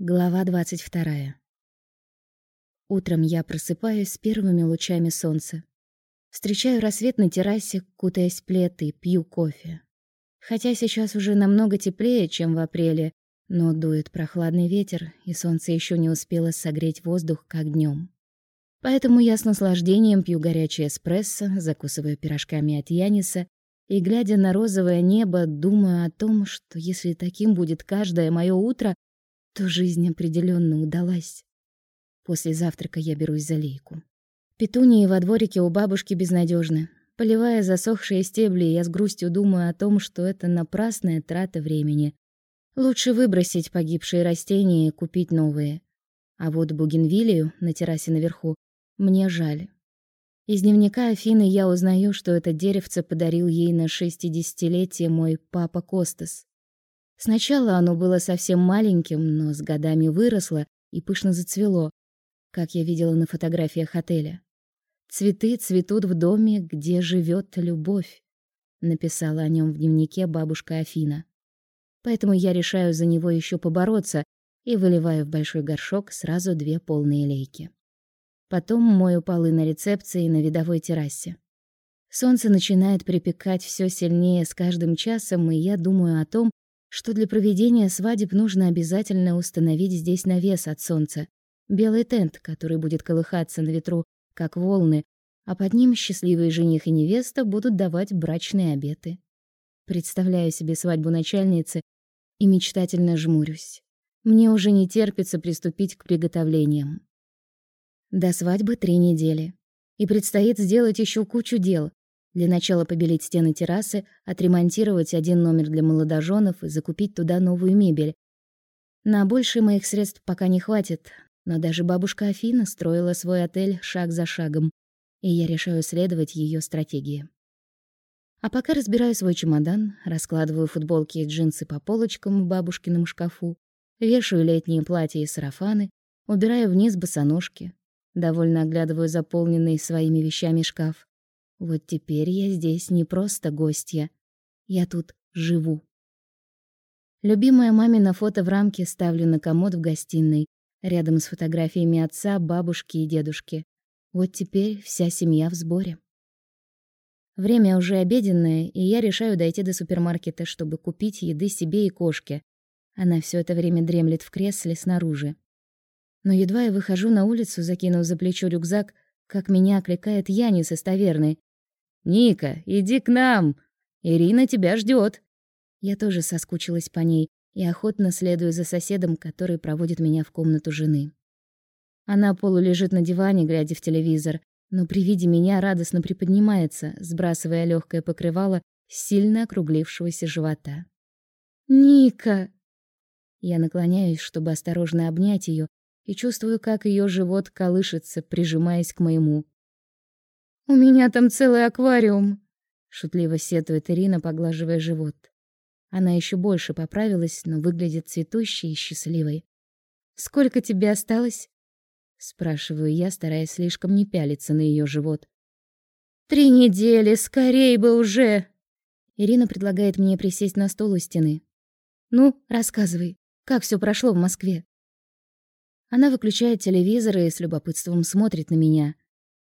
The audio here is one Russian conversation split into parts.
Глава 22. Утром я просыпаюсь с первыми лучами солнца. Встречаю рассвет на террасе, кутаясь в плед и пью кофе. Хотя сейчас уже намного теплее, чем в апреле, но дует прохладный ветер, и солнце еще не успело согреть воздух, как днем. Поэтому я с наслаждением пью горячий эспрессо, закусываю пирожками от Яниса и, глядя на розовое небо, думаю о том, что если таким будет каждое мое утро, то жизнь определенно удалась. После завтрака я берусь за лейку. Петунии во дворике у бабушки безнадежны. Поливая засохшие стебли, я с грустью думаю о том, что это напрасная трата времени. Лучше выбросить погибшие растения и купить новые. А вот бугенвилию на террасе наверху мне жаль. Из дневника Афины я узнаю, что это деревце подарил ей на шестидесятилетие мой папа Костас. Сначала оно было совсем маленьким, но с годами выросло и пышно зацвело, как я видела на фотографиях отеля. Цветы цветут в доме, где живет любовь, написала о нем в дневнике бабушка Афина. Поэтому я решаю за него еще побороться и выливаю в большой горшок сразу две полные лейки. Потом мою полы на рецепции и на видовой террасе. Солнце начинает припекать все сильнее с каждым часом, и я думаю о том, что для проведения свадеб нужно обязательно установить здесь навес от солнца, белый тент, который будет колыхаться на ветру, как волны, а под ним счастливые жених и невеста будут давать брачные обеты. Представляю себе свадьбу начальницы и мечтательно жмурюсь. Мне уже не терпится приступить к приготовлениям. До свадьбы три недели. И предстоит сделать еще кучу дел, для начала побелить стены террасы, отремонтировать один номер для молодоженов и закупить туда новую мебель. На больше моих средств пока не хватит, но даже бабушка Афина строила свой отель шаг за шагом, и я решаю следовать ее стратегии. А пока разбираю свой чемодан, раскладываю футболки и джинсы по полочкам в бабушкином шкафу, вешаю летние платья и сарафаны, убираю вниз босоножки, довольно оглядываю заполненный своими вещами шкаф. Вот теперь я здесь не просто гостья. Я тут живу. Любимое мамино фото в рамке ставлю на комод в гостиной, рядом с фотографиями отца, бабушки и дедушки. Вот теперь вся семья в сборе. Время уже обеденное, и я решаю дойти до супермаркета, чтобы купить еды себе и кошке. Она все это время дремлет в кресле снаружи. Но едва я выхожу на улицу, закинув за плечо рюкзак, как меня окликает Янис из таверны. «Ника, иди к нам! Ирина тебя ждет. Я тоже соскучилась по ней и охотно следую за соседом, который проводит меня в комнату жены. Она полулежит на диване, глядя в телевизор, но при виде меня радостно приподнимается, сбрасывая легкое покрывало с сильно округлившегося живота. «Ника!» Я наклоняюсь, чтобы осторожно обнять ее, и чувствую, как ее живот колышется, прижимаясь к моему. У меня там целый аквариум, шутливо сетует Ирина, поглаживая живот. Она еще больше поправилась, но выглядит цветущей и счастливой. Сколько тебе осталось? спрашиваю я, стараясь слишком не пялиться на ее живот. Три недели, скорей бы уже. Ирина предлагает мне присесть на стул у стены. Ну, рассказывай, как все прошло в Москве? Она выключает телевизор и с любопытством смотрит на меня.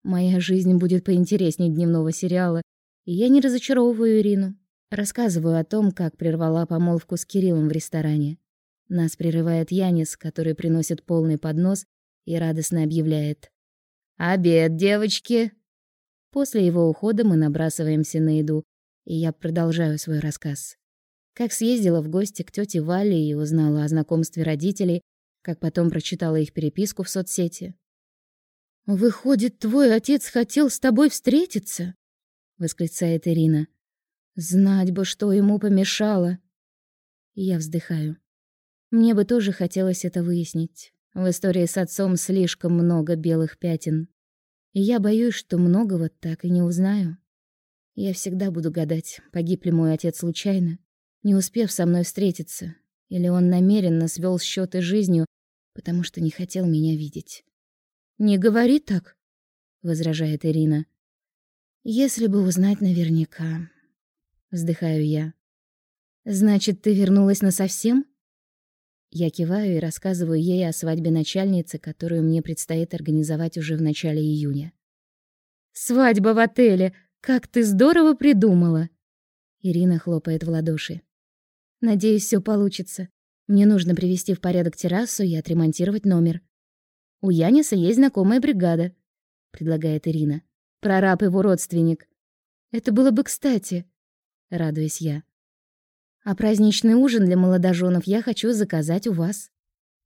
Моя жизнь будет поинтереснее дневного сериала, и я не разочаровываю Ирину. Рассказываю о том, как прервала помолвку с Кириллом в ресторане. Нас прерывает Янис, который приносит полный поднос и радостно объявляет: "Обед, девочки!" После его ухода мы набрасываемся на еду, и я продолжаю свой рассказ. Как съездила в гости к тете Вале и узнала о знакомстве родителей, как потом прочитала их переписку в соцсети, Выходит, твой отец хотел с тобой встретиться? восклицает Ирина. Знать бы, что ему помешало. Я вздыхаю. Мне бы тоже хотелось это выяснить. В истории с отцом слишком много белых пятен. И я боюсь, что многого так и не узнаю. Я всегда буду гадать, погиб ли мой отец случайно, не успев со мной встретиться, или он намеренно свел счеты жизнью, потому что не хотел меня видеть. Не говори так, возражает Ирина. Если бы узнать наверняка, вздыхаю я. Значит, ты вернулась на совсем? Я киваю и рассказываю ей о свадьбе начальницы, которую мне предстоит организовать уже в начале июня. «Свадьба в отеле! Как ты здорово придумала!» Ирина хлопает в ладоши. «Надеюсь, все получится. Мне нужно привести в порядок террасу и отремонтировать номер. У Яниса есть знакомая бригада», — предлагает Ирина. «Прораб его родственник. Это было бы кстати», — радуюсь я. А праздничный ужин для молодоженов я хочу заказать у вас.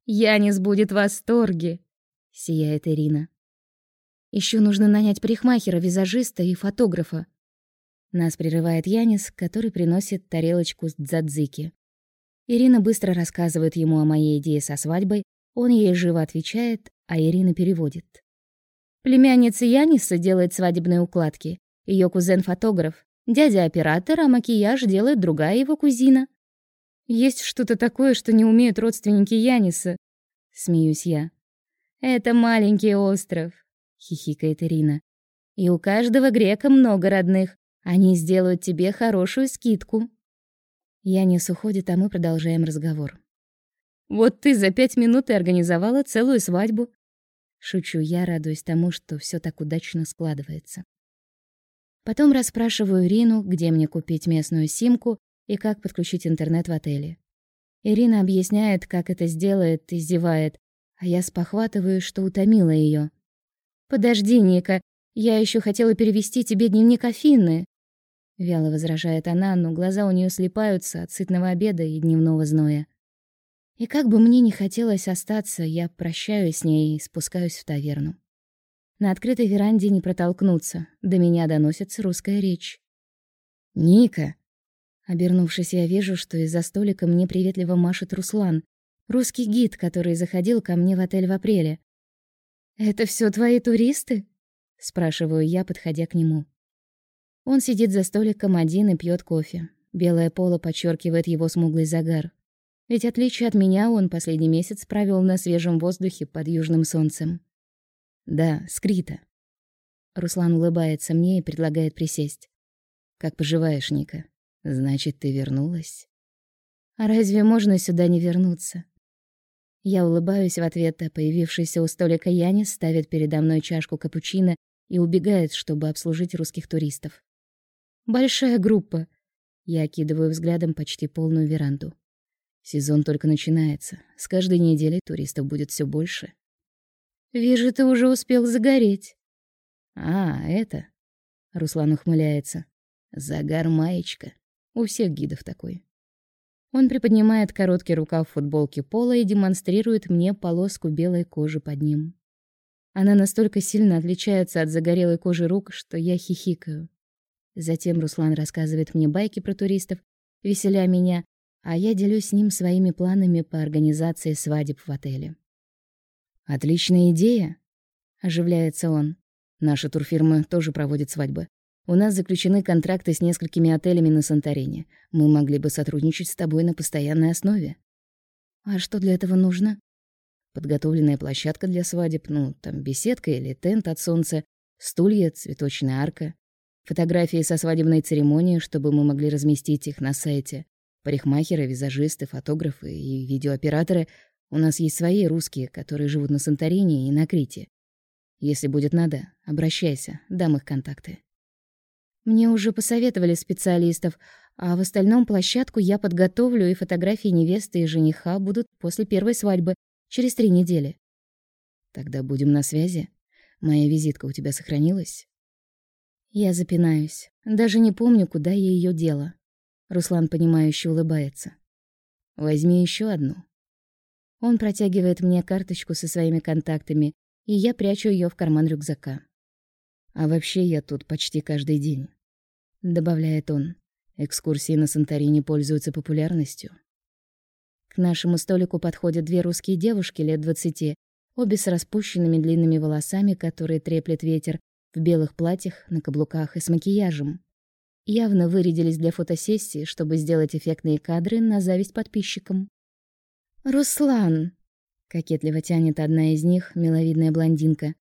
Янис будет в восторге, сияет Ирина. Еще нужно нанять парикмахера, визажиста и фотографа. Нас прерывает Янис, который приносит тарелочку с дзадзики. Ирина быстро рассказывает ему о моей идее со свадьбой, он ей живо отвечает, а Ирина переводит. Племянница Яниса делает свадебные укладки. Ее кузен фотограф. Дядя оператор, а макияж делает другая его кузина. Есть что-то такое, что не умеют родственники Яниса, смеюсь я. Это маленький остров, хихикает Ирина. И у каждого грека много родных. Они сделают тебе хорошую скидку. Янис уходит, а мы продолжаем разговор. Вот ты за пять минут и организовала целую свадьбу. Шучу я, радуясь тому, что все так удачно складывается. Потом расспрашиваю Ирину, где мне купить местную симку и как подключить интернет в отеле. Ирина объясняет, как это сделает, и зевает, а я спохватываю, что утомила ее. «Подожди, Ника, я еще хотела перевести тебе дневник Афины», — вяло возражает она, но глаза у нее слепаются от сытного обеда и дневного зноя. И как бы мне не хотелось остаться, я прощаюсь с ней и спускаюсь в таверну. На открытой веранде не протолкнуться, до меня доносится русская речь. «Ника!» Обернувшись, я вижу, что из-за столика мне приветливо машет Руслан, русский гид, который заходил ко мне в отель в апреле. «Это все твои туристы?» — спрашиваю я, подходя к нему. Он сидит за столиком один и пьет кофе. Белое поло подчеркивает его смуглый загар. Ведь, отличие от меня, он последний месяц провел на свежем воздухе под южным солнцем. Да, скрита. Руслан улыбается мне и предлагает присесть. Как поживаешь, Ника? Значит, ты вернулась? А разве можно сюда не вернуться? Я улыбаюсь в ответ, а появившийся у столика Янис ставит передо мной чашку капучино и убегает, чтобы обслужить русских туристов. Большая группа. Я окидываю взглядом почти полную веранду. Сезон только начинается. С каждой неделей туристов будет все больше. Вижу, ты уже успел загореть. А, это. Руслан ухмыляется. Загар маечка. У всех гидов такой. Он приподнимает короткий рукав футболки пола и демонстрирует мне полоску белой кожи под ним. Она настолько сильно отличается от загорелой кожи рук, что я хихикаю. Затем Руслан рассказывает мне байки про туристов, веселя меня, а я делюсь с ним своими планами по организации свадеб в отеле. Отличная идея, оживляется он. Наша турфирма тоже проводит свадьбы. У нас заключены контракты с несколькими отелями на Санторини. Мы могли бы сотрудничать с тобой на постоянной основе. А что для этого нужно? Подготовленная площадка для свадеб, ну, там беседка или тент от солнца, стулья, цветочная арка, фотографии со свадебной церемонии, чтобы мы могли разместить их на сайте. Парикмахеры, визажисты, фотографы и видеооператоры у нас есть свои русские, которые живут на Санторини и на Крите. Если будет надо, обращайся, дам их контакты. Мне уже посоветовали специалистов, а в остальном площадку я подготовлю, и фотографии невесты и жениха будут после первой свадьбы, через три недели. Тогда будем на связи. Моя визитка у тебя сохранилась? Я запинаюсь. Даже не помню, куда я ее дела. Руслан, понимающе улыбается. Возьми еще одну. Он протягивает мне карточку со своими контактами, и я прячу ее в карман рюкзака. А вообще я тут почти каждый день, добавляет он. Экскурсии на Санторини пользуются популярностью. К нашему столику подходят две русские девушки лет двадцати, обе с распущенными длинными волосами, которые треплет ветер, в белых платьях, на каблуках и с макияжем. Явно вырядились для фотосессии, чтобы сделать эффектные кадры на зависть подписчикам. «Руслан!» — кокетливо тянет одна из них, миловидная блондинка.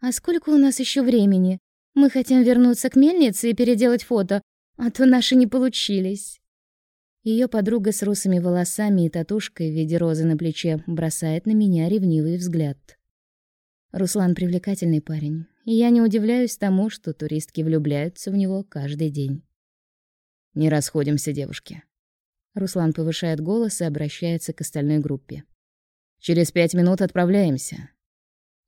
«А сколько у нас еще времени? Мы хотим вернуться к мельнице и переделать фото, а то наши не получились». Ее подруга с русыми волосами и татушкой в виде розы на плече бросает на меня ревнивый взгляд. Руслан привлекательный парень, и я не удивляюсь тому, что туристки влюбляются в него каждый день. Не расходимся, девушки. Руслан повышает голос и обращается к остальной группе. Через пять минут отправляемся.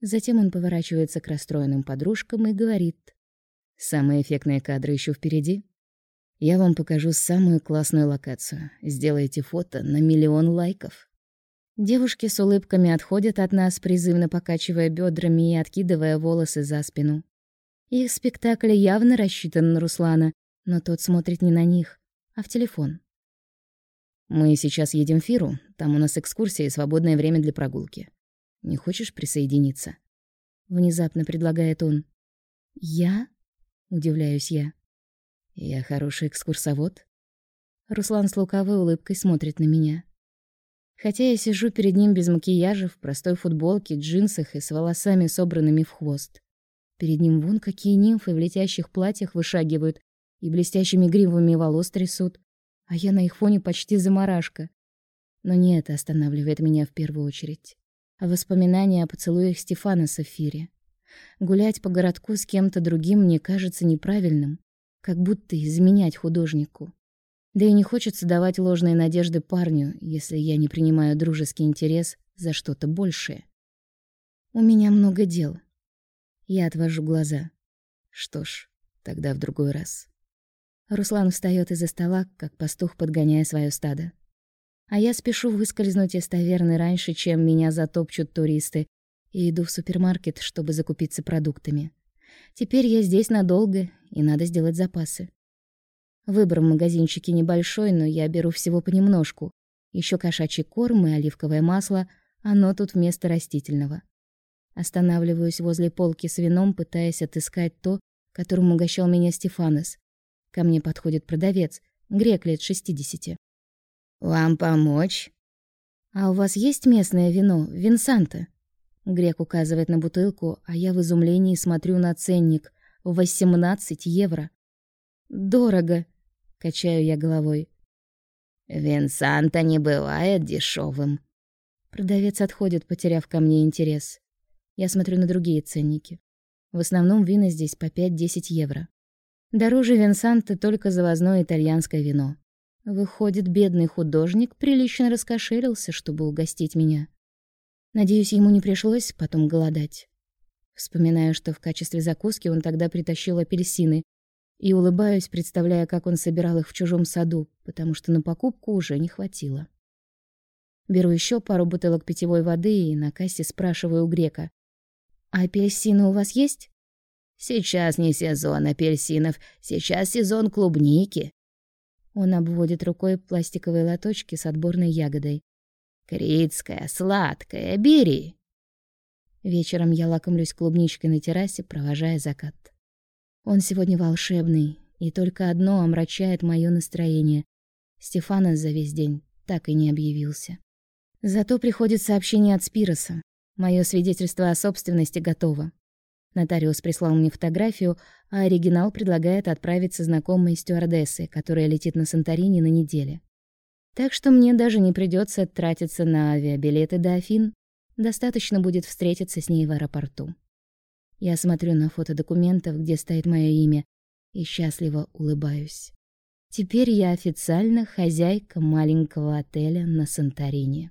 Затем он поворачивается к расстроенным подружкам и говорит: "Самые эффектные кадры еще впереди. Я вам покажу самую классную локацию. Сделайте фото на миллион лайков". Девушки с улыбками отходят от нас, призывно покачивая бедрами и откидывая волосы за спину. Их спектакль явно рассчитан на Руслана, но тот смотрит не на них, а в телефон. Мы сейчас едем в Фиру, там у нас экскурсия и свободное время для прогулки. Не хочешь присоединиться? Внезапно предлагает он. Я? Удивляюсь я. Я хороший экскурсовод. Руслан с лукавой улыбкой смотрит на меня. Хотя я сижу перед ним без макияжа, в простой футболке, джинсах и с волосами, собранными в хвост. Перед ним вон какие нимфы в летящих платьях вышагивают и блестящими гривами волос трясут, а я на их фоне почти заморашка. Но не это останавливает меня в первую очередь, а воспоминания о поцелуях Стефана с Эфире. Гулять по городку с кем-то другим мне кажется неправильным, как будто изменять художнику. Да и не хочется давать ложные надежды парню, если я не принимаю дружеский интерес за что-то большее. У меня много дел. Я отвожу глаза. Что ж, тогда в другой раз. Руслан встаёт из-за стола, как пастух, подгоняя своё стадо. А я спешу выскользнуть из таверны раньше, чем меня затопчут туристы, и иду в супермаркет, чтобы закупиться продуктами. Теперь я здесь надолго, и надо сделать запасы. Выбор в магазинчике небольшой, но я беру всего понемножку. Ещё кошачий корм и оливковое масло, оно тут вместо растительного. Останавливаюсь возле полки с вином, пытаясь отыскать то, которым угощал меня Стефанос. Ко мне подходит продавец, грек лет шестидесяти. «Вам помочь?» «А у вас есть местное вино, Винсанта?» Грек указывает на бутылку, а я в изумлении смотрю на ценник. 18 евро. «Дорого», — качаю я головой. «Винсанта не бывает дешевым. Продавец отходит, потеряв ко мне интерес. Я смотрю на другие ценники. В основном вина здесь по 5-10 евро. Дороже Винсанта только завозное итальянское вино. Выходит, бедный художник прилично раскошелился, чтобы угостить меня. Надеюсь, ему не пришлось потом голодать. Вспоминаю, что в качестве закуски он тогда притащил апельсины, и улыбаюсь, представляя, как он собирал их в чужом саду, потому что на покупку уже не хватило. Беру еще пару бутылок питьевой воды и на кассе спрашиваю у грека: "А апельсины у вас есть?" Сейчас не сезон апельсинов, сейчас сезон клубники. Он обводит рукой пластиковые лоточки с отборной ягодой. Критская, сладкая, бери. Вечером я лакомлюсь клубничкой на террасе, провожая закат. Он сегодня волшебный, и только одно омрачает мое настроение. Стефана за весь день так и не объявился. Зато приходит сообщение от Спироса. Мое свидетельство о собственности готово. Нотариус прислал мне фотографию, а оригинал предлагает отправиться знакомой стюардессе, которая летит на Санторини на неделе. Так что мне даже не придется тратиться на авиабилеты до Афин. Достаточно будет встретиться с ней в аэропорту. Я смотрю на фото документов, где стоит мое имя, и счастливо улыбаюсь. Теперь я официально хозяйка маленького отеля на Санторини.